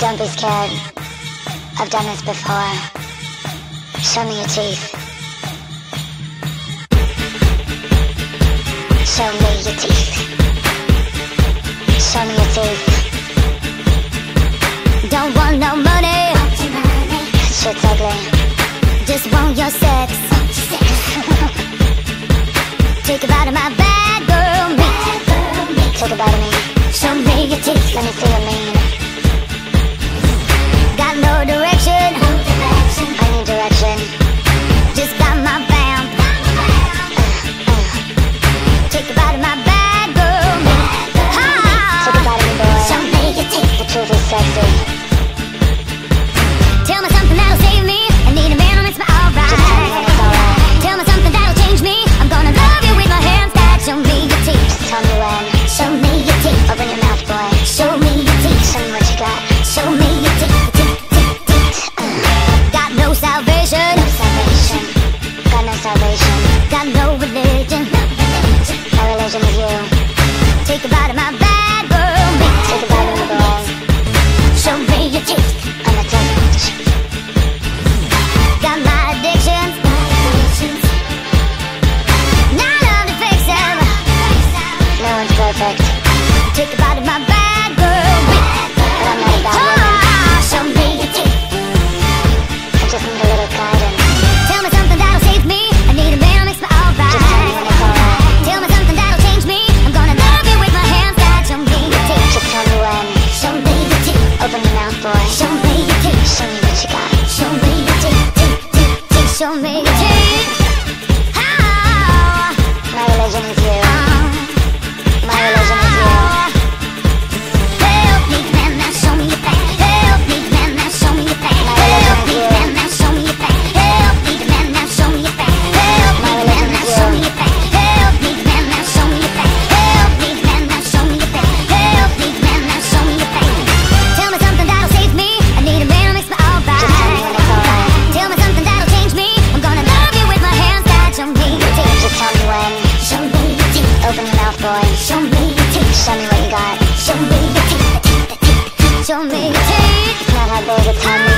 Don't be scared. I've done this before. Show me your teeth. Show me your teeth. Show me your teeth. Don't want no money, Shit's ugly. just want your sex. Take a bite of my bad girl meat. Take a bite of me. Show me your teeth. Let me see your mean. Bye. perfect Take a bite of my bad girl. But I'm not that Show me your teeth I just need a little guidance. Tell me something that'll save me. I need a man who makes me alright Just tell me when it's alright Tell me something that'll change me. I'm gonna love you with my hands God, show me your teeth Just tell me when. Show me your teeth Open your mouth, boy. Show me your teeth Show me what you got. Show me your teeth Show me your teeth take, take, take, take, take,